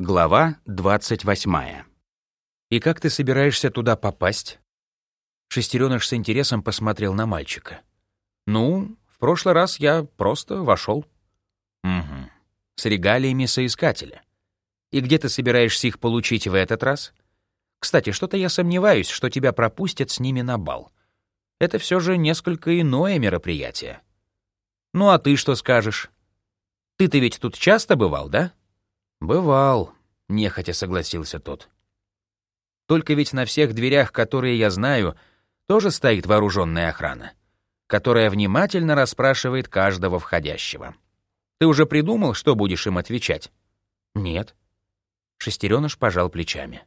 Глава 28. «И как ты собираешься туда попасть?» Шестерёныш с интересом посмотрел на мальчика. «Ну, в прошлый раз я просто вошел. «Угу. С регалиями соискателя. И где ты собираешься их получить в этот раз? Кстати, что-то я сомневаюсь, что тебя пропустят с ними на бал. Это все же несколько иное мероприятие. Ну а ты что скажешь? Ты-то ведь тут часто бывал, да?» «Бывал», — нехотя согласился тот. «Только ведь на всех дверях, которые я знаю, тоже стоит вооруженная охрана, которая внимательно расспрашивает каждого входящего. Ты уже придумал, что будешь им отвечать?» «Нет». Шестереныш пожал плечами.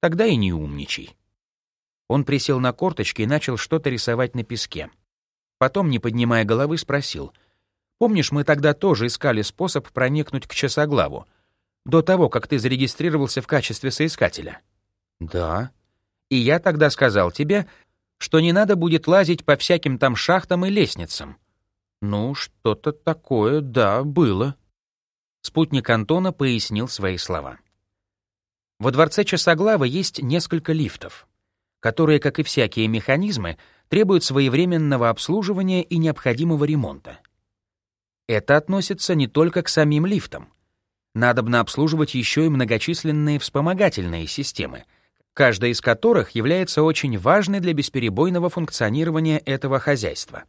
«Тогда и не умничай». Он присел на корточки и начал что-то рисовать на песке. Потом, не поднимая головы, спросил. «Помнишь, мы тогда тоже искали способ проникнуть к часоглаву?» До того, как ты зарегистрировался в качестве соискателя? Да. И я тогда сказал тебе, что не надо будет лазить по всяким там шахтам и лестницам. Ну, что-то такое, да, было. Спутник Антона пояснил свои слова. Во дворце Часоглава есть несколько лифтов, которые, как и всякие механизмы, требуют своевременного обслуживания и необходимого ремонта. Это относится не только к самим лифтам, надобно обслуживать еще и многочисленные вспомогательные системы, каждая из которых является очень важной для бесперебойного функционирования этого хозяйства.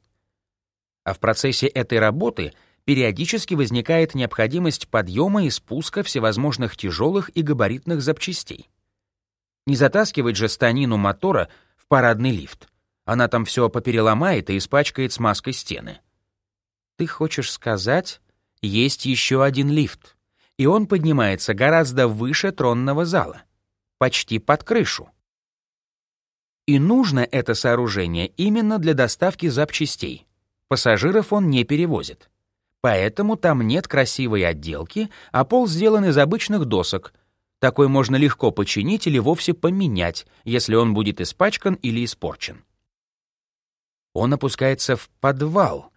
А в процессе этой работы периодически возникает необходимость подъема и спуска всевозможных тяжелых и габаритных запчастей. Не затаскивать же станину мотора в парадный лифт. Она там все попереломает и испачкает смазкой стены. Ты хочешь сказать, есть еще один лифт? И он поднимается гораздо выше тронного зала, почти под крышу. И нужно это сооружение именно для доставки запчастей. Пассажиров он не перевозит. Поэтому там нет красивой отделки, а пол сделан из обычных досок. Такой можно легко починить или вовсе поменять, если он будет испачкан или испорчен. Он опускается в подвал.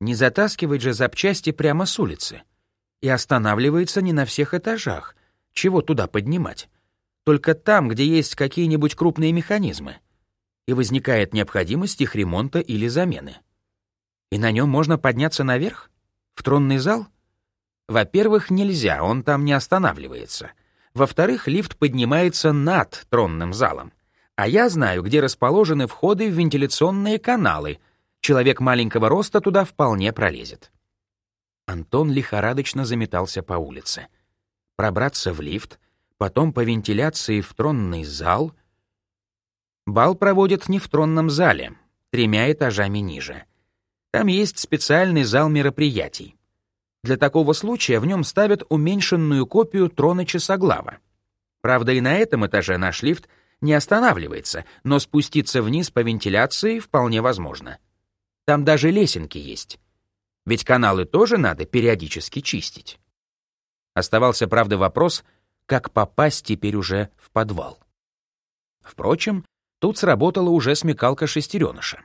Не затаскивать же запчасти прямо с улицы и останавливается не на всех этажах. Чего туда поднимать? Только там, где есть какие-нибудь крупные механизмы. И возникает необходимость их ремонта или замены. И на нем можно подняться наверх? В тронный зал? Во-первых, нельзя, он там не останавливается. Во-вторых, лифт поднимается над тронным залом. А я знаю, где расположены входы в вентиляционные каналы. Человек маленького роста туда вполне пролезет. Антон лихорадочно заметался по улице. Пробраться в лифт, потом по вентиляции в тронный зал. Бал проводят не в тронном зале, тремя этажами ниже. Там есть специальный зал мероприятий. Для такого случая в нем ставят уменьшенную копию трона часоглава. Правда, и на этом этаже наш лифт не останавливается, но спуститься вниз по вентиляции вполне возможно. Там даже лесенки есть. Ведь каналы тоже надо периодически чистить. Оставался, правда, вопрос, как попасть теперь уже в подвал. Впрочем, тут сработала уже смекалка шестереныша.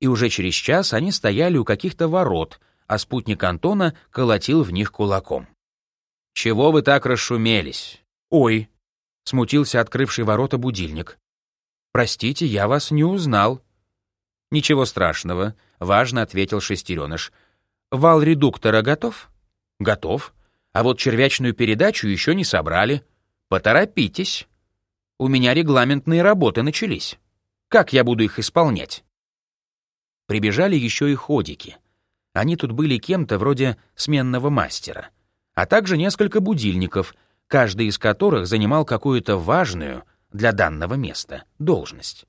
И уже через час они стояли у каких-то ворот, а спутник Антона колотил в них кулаком. «Чего вы так расшумелись?» «Ой!» — смутился открывший ворота будильник. «Простите, я вас не узнал». «Ничего страшного», — важно ответил шестереныш. Вал редуктора готов? Готов. А вот червячную передачу еще не собрали. Поторопитесь. У меня регламентные работы начались. Как я буду их исполнять? Прибежали еще и ходики. Они тут были кем-то вроде сменного мастера, а также несколько будильников, каждый из которых занимал какую-то важную для данного места должность.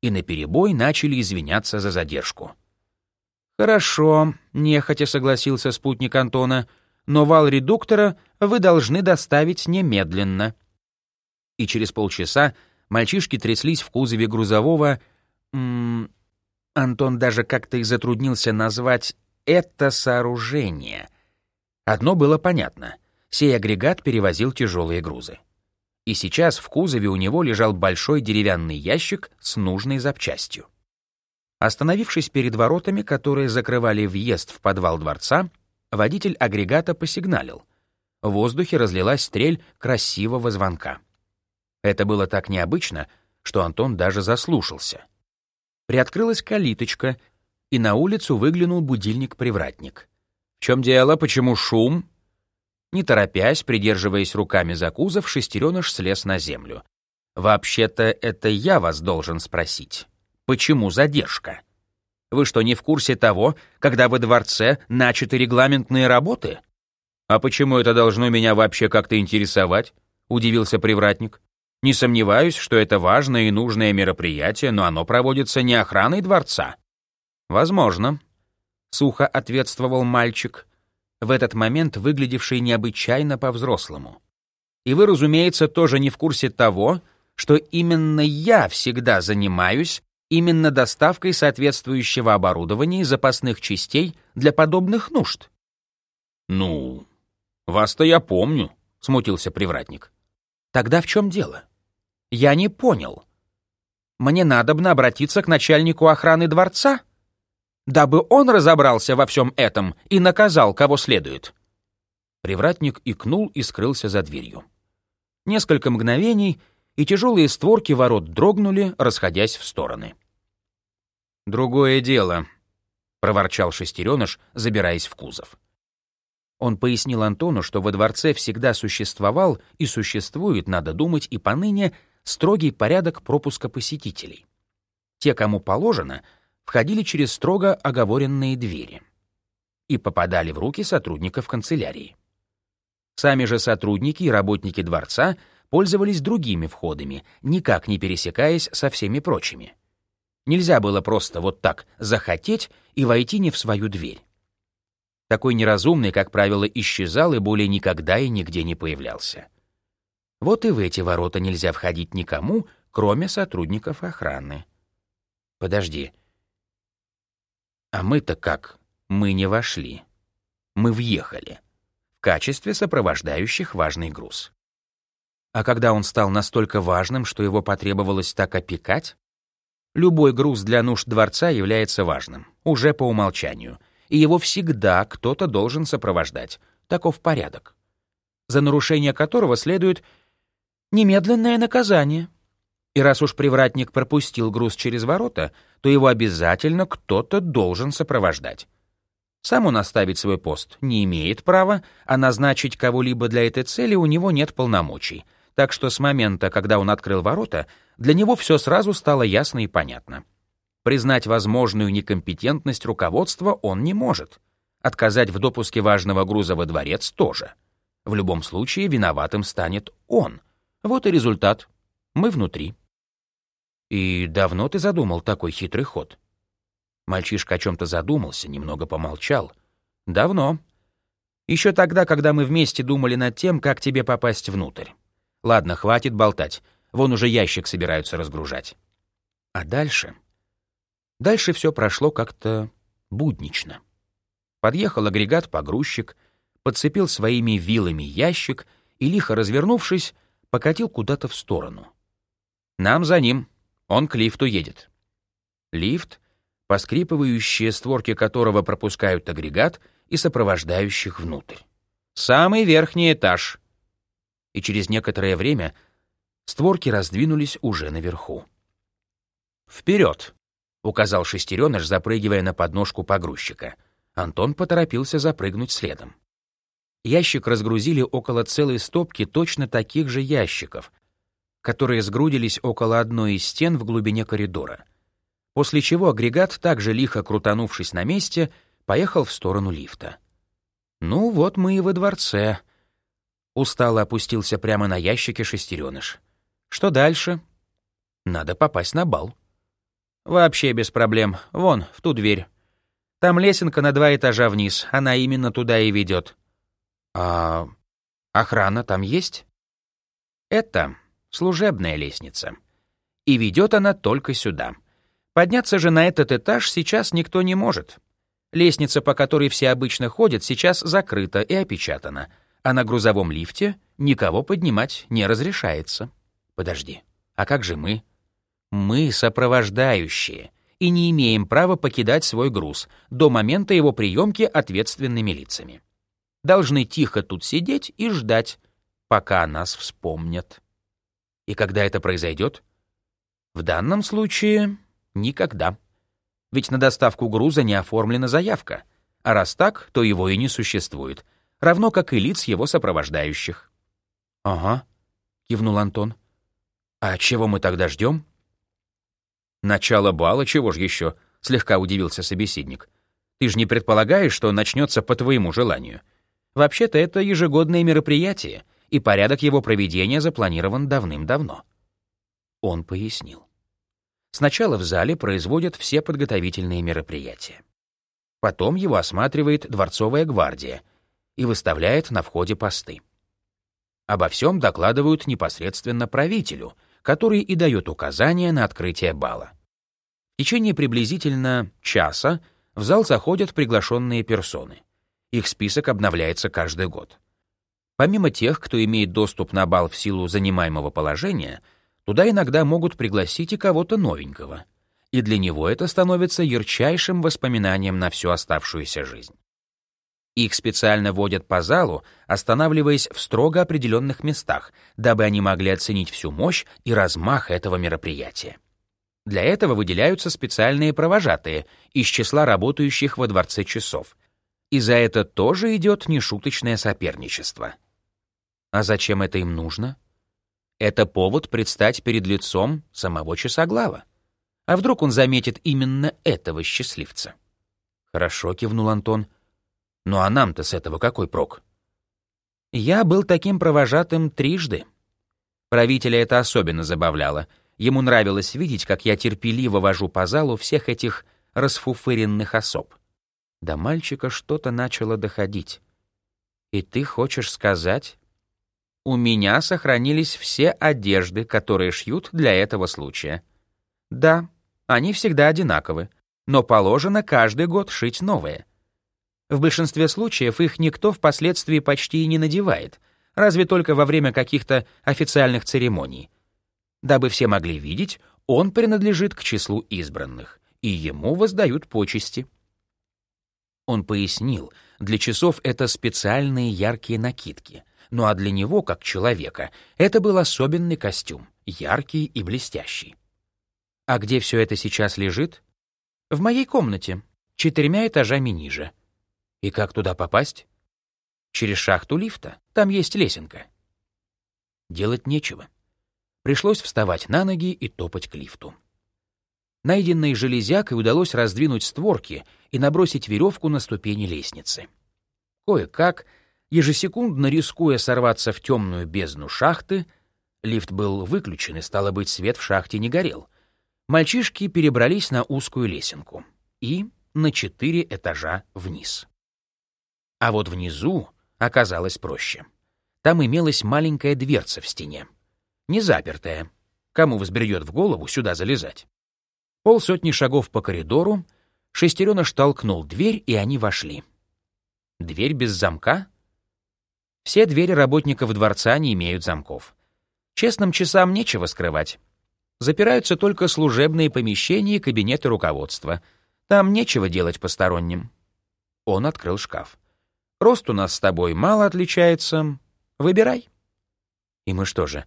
И наперебой начали извиняться за задержку. «Хорошо», — нехотя согласился спутник Антона, «но вал редуктора вы должны доставить немедленно». И через полчаса мальчишки тряслись в кузове грузового... М -м, Антон даже как-то и затруднился назвать это сооружение. Одно было понятно — сей агрегат перевозил тяжелые грузы. И сейчас в кузове у него лежал большой деревянный ящик с нужной запчастью. Остановившись перед воротами, которые закрывали въезд в подвал дворца, водитель агрегата посигналил. в воздухе разлилась стрель красивого звонка. Это было так необычно, что Антон даже заслушался. Приоткрылась калиточка, и на улицу выглянул будильник-привратник. «В чем дело? Почему шум?» Не торопясь, придерживаясь руками за кузов, шестереныш слез на землю. «Вообще-то это я вас должен спросить. Почему задержка? Вы что, не в курсе того, когда во дворце начаты регламентные работы?» «А почему это должно меня вообще как-то интересовать?» — удивился привратник. Не сомневаюсь, что это важное и нужное мероприятие, но оно проводится не охраной дворца. Возможно, сухо ответствовал мальчик, в этот момент выглядевший необычайно по-взрослому. И вы, разумеется, тоже не в курсе того, что именно я всегда занимаюсь именно доставкой соответствующего оборудования и запасных частей для подобных нужд. Ну, вас-то я помню, смутился привратник. Тогда в чем дело? Я не понял. Мне надобно обратиться к начальнику охраны дворца, дабы он разобрался во всем этом и наказал, кого следует. Привратник икнул и скрылся за дверью. Несколько мгновений, и тяжелые створки ворот дрогнули, расходясь в стороны. «Другое дело», — проворчал шестереныш, забираясь в кузов. Он пояснил Антону, что во дворце всегда существовал и существует, надо думать, и поныне строгий порядок пропуска посетителей. Те, кому положено, входили через строго оговоренные двери и попадали в руки сотрудников канцелярии. Сами же сотрудники и работники дворца пользовались другими входами, никак не пересекаясь со всеми прочими. Нельзя было просто вот так захотеть и войти не в свою дверь. Такой неразумный, как правило, исчезал и более никогда и нигде не появлялся. Вот и в эти ворота нельзя входить никому, кроме сотрудников охраны. Подожди. А мы-то как? Мы не вошли. Мы въехали. В качестве сопровождающих важный груз. А когда он стал настолько важным, что его потребовалось так опекать? Любой груз для нужд дворца является важным, уже по умолчанию, и его всегда кто-то должен сопровождать. Таков порядок. За нарушение которого следует немедленное наказание. И раз уж привратник пропустил груз через ворота, то его обязательно кто-то должен сопровождать. Сам он оставить свой пост не имеет права, а назначить кого-либо для этой цели у него нет полномочий. Так что с момента, когда он открыл ворота, для него все сразу стало ясно и понятно. Признать возможную некомпетентность руководства он не может. Отказать в допуске важного груза во дворец тоже. В любом случае виноватым станет он — вот и результат. Мы внутри. И давно ты задумал такой хитрый ход? Мальчишка о чем-то задумался, немного помолчал. Давно. Еще тогда, когда мы вместе думали над тем, как тебе попасть внутрь. Ладно, хватит болтать. Вон уже ящик собираются разгружать. А дальше? Дальше все прошло как-то буднично. Подъехал агрегат-погрузчик, подцепил своими вилами ящик и, лихо развернувшись, покатил куда-то в сторону. Нам за ним, он к лифту едет. Лифт, поскрипывающие створки которого пропускают агрегат и сопровождающих внутрь. Самый верхний этаж. И через некоторое время створки раздвинулись уже наверху. «Вперед!» — указал шестереныш, запрыгивая на подножку погрузчика. Антон поторопился запрыгнуть следом. Ящик разгрузили около целой стопки точно таких же ящиков, которые сгрудились около одной из стен в глубине коридора. После чего агрегат, также лихо крутанувшись на месте, поехал в сторону лифта. «Ну вот мы и во дворце», — устало опустился прямо на ящике шестереныш. «Что дальше?» «Надо попасть на бал». «Вообще без проблем. Вон, в ту дверь. Там лесенка на два этажа вниз, она именно туда и ведет. А охрана там есть? Это служебная лестница. И ведет она только сюда. Подняться же на этот этаж сейчас никто не может. Лестница, по которой все обычно ходят, сейчас закрыта и опечатана, а на грузовом лифте никого поднимать не разрешается. Подожди, а как же мы? Мы сопровождающие и не имеем права покидать свой груз до момента его приемки ответственными лицами. должны тихо тут сидеть и ждать, пока нас вспомнят. И когда это произойдет? В данном случае никогда. Ведь на доставку груза не оформлена заявка, а раз так, то его и не существует, равно как и лиц его сопровождающих. «Ага», — кивнул Антон. «А чего мы тогда ждем?» «Начало бала, чего ж еще?» — слегка удивился собеседник. «Ты же не предполагаешь, что начнется по твоему желанию. Вообще-то это ежегодное мероприятие, и порядок его проведения запланирован давным-давно». Он пояснил. Сначала в зале производят все подготовительные мероприятия. Потом его осматривает дворцовая гвардия и выставляет на входе посты. Обо всем докладывают непосредственно правителю, который и дает указания на открытие бала. В течение приблизительно часа в зал заходят приглашенные персоны. Их список обновляется каждый год. Помимо тех, кто имеет доступ на бал в силу занимаемого положения, туда иногда могут пригласить и кого-то новенького. И для него это становится ярчайшим воспоминанием на всю оставшуюся жизнь. Их специально водят по залу, останавливаясь в строго определенных местах, дабы они могли оценить всю мощь и размах этого мероприятия. Для этого выделяются специальные провожатые из числа работающих во Дворце часов. И за это тоже идет нешуточное соперничество. А зачем это им нужно? Это повод предстать перед лицом самого часоглава. А вдруг он заметит именно этого счастливца? Хорошо, кивнул Антон. Ну а нам-то с этого какой прок? Я был таким провожатым трижды. Правителя это особенно забавляло. Ему нравилось видеть, как я терпеливо вожу по залу всех этих расфуфыренных особ. До мальчика что-то начало доходить. И ты хочешь сказать? У меня сохранились все одежды, которые шьют для этого случая. Да, они всегда одинаковы, но положено каждый год шить новые — в большинстве случаев их никто впоследствии почти и не надевает, разве только во время каких-то официальных церемоний. Дабы все могли видеть, он принадлежит к числу избранных, и ему воздают почести. Он пояснил, для часов это специальные яркие накидки, ну а для него, как человека, это был особенный костюм, яркий и блестящий. А где все это сейчас лежит? В моей комнате, четырьмя этажами ниже — и как туда попасть? Через шахту лифта. Там есть лесенка. Делать нечего. Пришлось вставать на ноги и топать к лифту. Найденной железякой удалось раздвинуть створки и набросить веревку на ступени лестницы. Кое-как, ежесекундно рискуя сорваться в темную бездну шахты, лифт был выключен, и, стало быть, свет в шахте не горел. Мальчишки перебрались на узкую лесенку и на четыре этажа вниз. А вот внизу оказалось проще. Там имелась маленькая дверца в стене. Не запертая. Кому взбредет в голову сюда залезать? Полсотни шагов по коридору, шестереныш толкнул дверь, и они вошли. Дверь без замка? Все двери работников дворца не имеют замков. Честным часам нечего скрывать. Запираются только служебные помещения и кабинеты руководства. Там нечего делать посторонним. Он открыл шкаф. Рост у нас с тобой мало отличается. Выбирай». «И мы что же,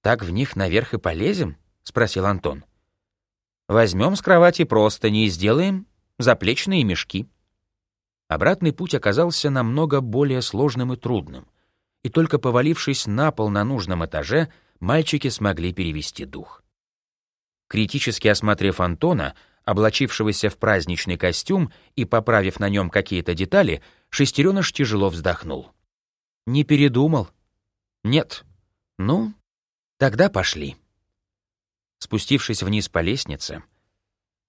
так в них наверх и полезем?» — спросил Антон. «Возьмем с кровати просто не сделаем заплечные мешки». Обратный путь оказался намного более сложным и трудным, и только повалившись на пол на нужном этаже, мальчики смогли перевести дух. Критически осмотрев Антона, облачившегося в праздничный костюм и поправив на нем какие-то детали, Шестереныш тяжело вздохнул. «Не передумал?» «Нет». «Ну, тогда пошли». Спустившись вниз по лестнице,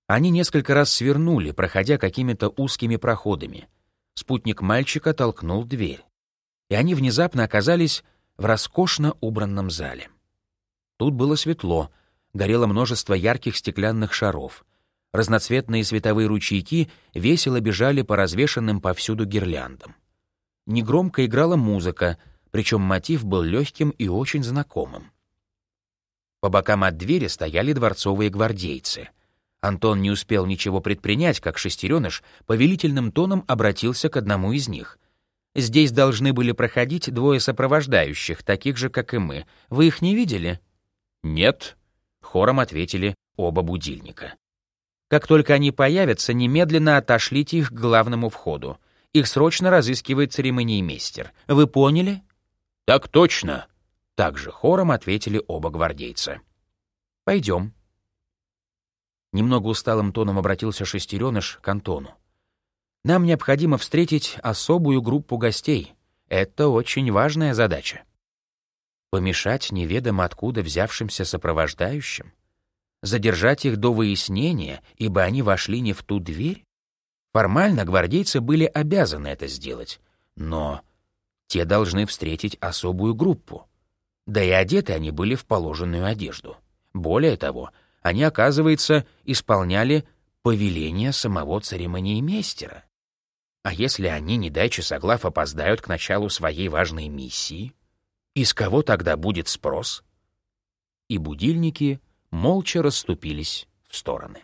они несколько раз свернули, проходя какими-то узкими проходами. Спутник мальчика толкнул дверь, и они внезапно оказались в роскошно убранном зале. Тут было светло, горело множество ярких стеклянных шаров — Разноцветные световые ручейки весело бежали по развешанным повсюду гирляндам. Негромко играла музыка, причем мотив был легким и очень знакомым. По бокам от двери стояли дворцовые гвардейцы. Антон не успел ничего предпринять, как шестереныш повелительным тоном обратился к одному из них. Здесь должны были проходить двое сопровождающих, таких же, как и мы. Вы их не видели?» «Нет», — хором ответили оба будильника. «Как только они появятся, немедленно отошлите их к главному входу. Их срочно разыскивает церемониймейстер. Вы поняли?» «Так точно», — также хором ответили оба гвардейца. «Пойдем». Немного усталым тоном обратился шестереныш к Антону. Нам необходимо встретить особую группу гостей. Это очень важная задача. Помешать неведомо откуда взявшимся сопровождающим? Задержать их до выяснения, ибо они вошли не в ту дверь? Формально гвардейцы были обязаны это сделать, но те должны встретить особую группу. Да и одеты они были в положенную одежду. Более того, они, оказывается, исполняли повеление самого церемониймейстера. А если они, не дай часоглав, опоздают к началу своей важной миссии? Из кого тогда будет спрос? И будильники молча расступились в стороны.